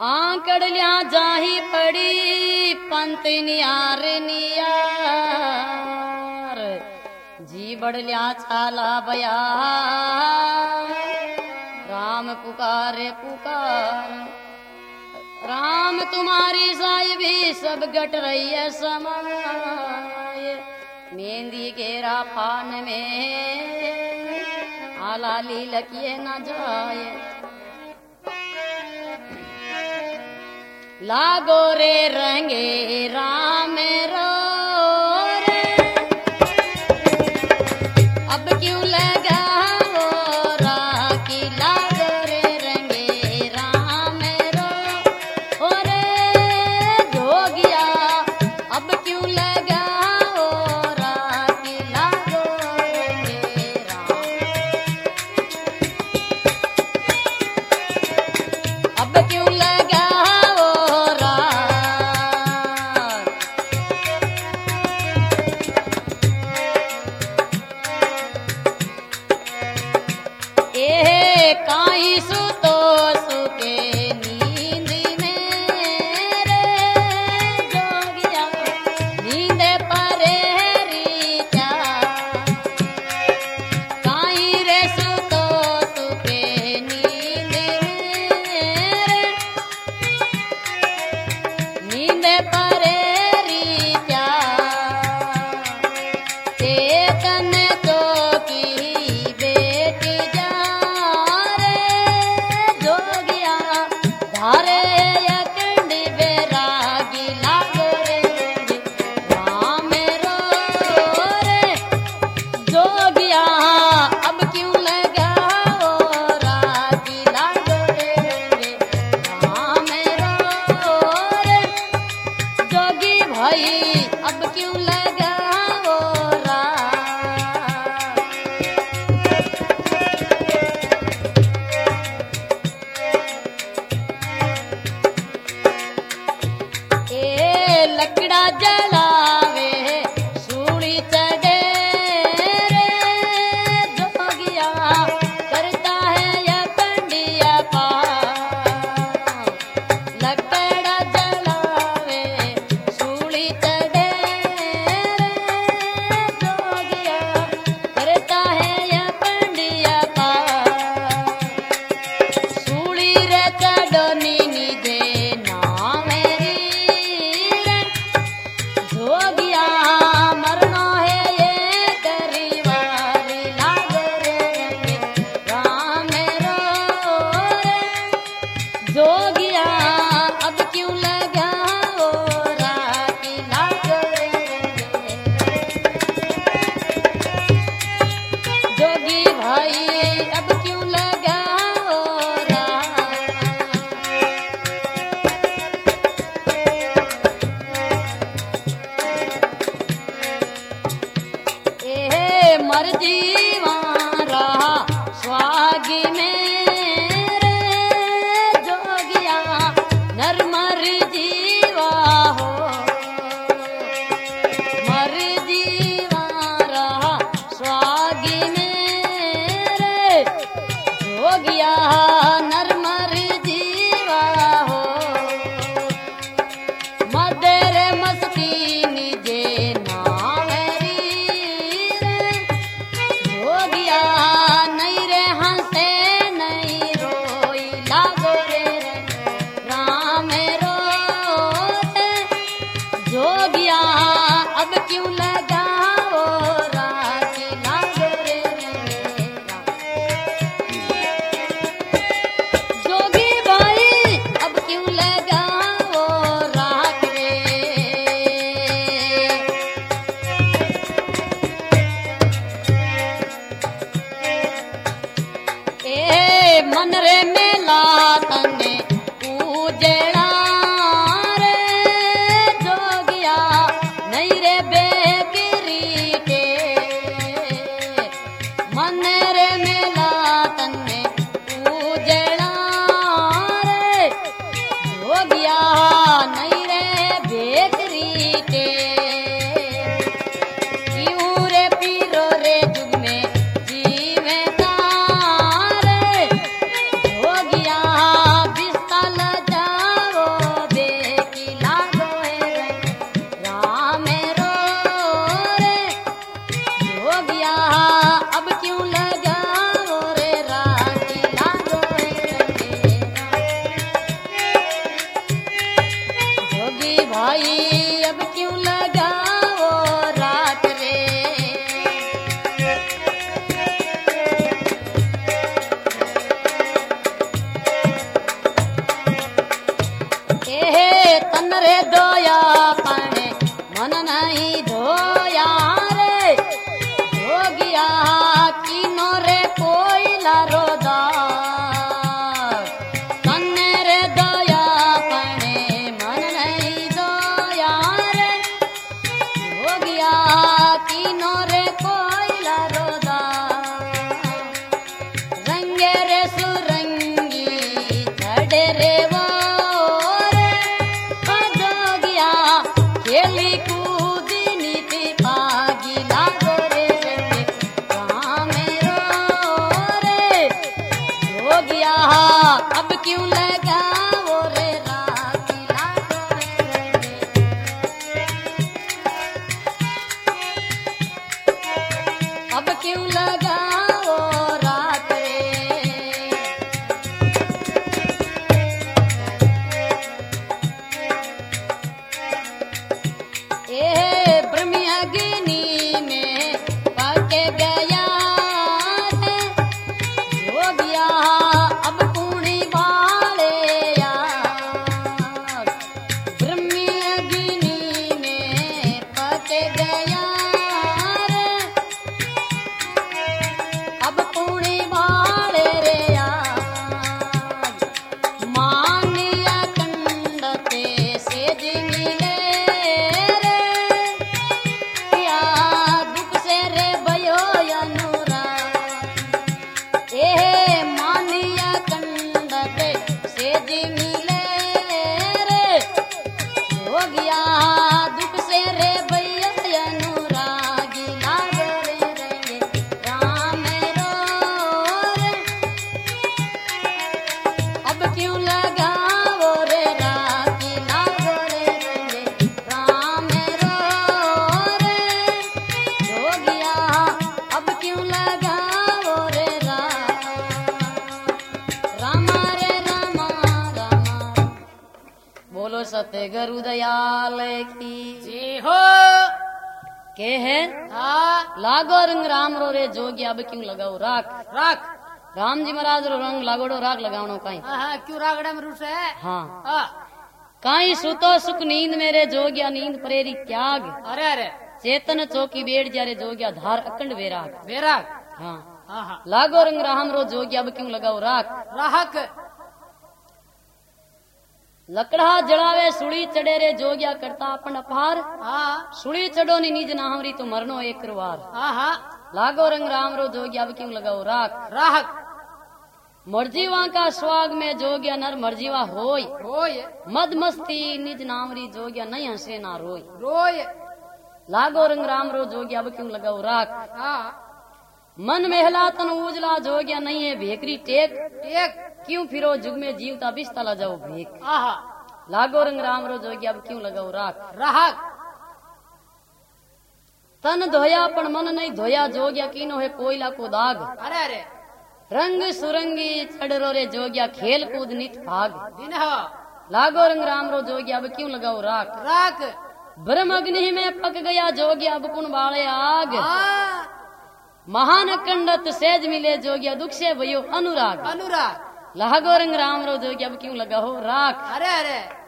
आंकड़ लिया जाही पड़ी, पंत नियार नियार। जी बड़ लिया छाला बया राम पुकारे, पुकार। राम तुम्हारी साई भी सब गट रही है समाय। मेहंदी केरा पान में आला लीलकिए न जाए। लागो रे रंगे लकड़ा जल 河边。On the रे दोया सत्य गुरु दयाल की। जी हो। के है? हाँ। लागो रंग राम रो रे जोगी अब क्यों लगाओ राख? राख। राम जी महाराज रो रंग लागोड़ो राख लगावनो काई। हाँ क्यों रागड़ा में रूस है? हाँ। हाँ। काई सुतो सुख नींद मेरे जोगिया नींद प्रेरी त्याग। अरे अरे। चेतन चौकी बेड़ जारे जोगिया धार अखंड बेराग बेराग हाँ। हाँ हाँ। लागो रंग राम रो जोगिया अब क्यों लगाओ राख? राहक लकड़ा जड़ावे सुड़ी चढ़े रे जोगिया करता अपन अपार हाँ। सुड़ी चढ़ो नी निज नाहमरी तो मरनो एक वार लागो रंग राम रो जोगिया अब क्यों लगाओ राख? राहक मर्जीवा का स्वाग में जोगिया नर मर्जीवा होय। रोय मद मस्ती निज नामरी जोगिया नहीं हंसे ना रोय। रोय। लागो रंग राम रो जोगिया अब क्यों लगाओ राख? हाँ। मन मेहला तन उजला जोगिया नहीं है भेकरी टेक। एक क्यों फिरो जुग में जीवता बिस्तला जाओ भेक आहा। लागो रंग राम रो जोगिया अब क्यों लगाओ राख? राहक। तन धोया पण मन नहीं धोया जोगिया कीनो है कोयला को दाग। अरे अरे। रंग सुरंगी चढ़रो रे जोगिया खेल कूद नित भाग। दिन लागो रंग राम रो जोगिया अब क्यों लगाओ राख? राख। ब्रह्म अग्नि में पक गया जोगिया अब कुण बाले आग? महान कंडत सेज मिले जोगिया दुख से भयो अनुराग। अनुराग। लागो राम राम रो गया अब क्यों लगा हो राख? अरे अरे।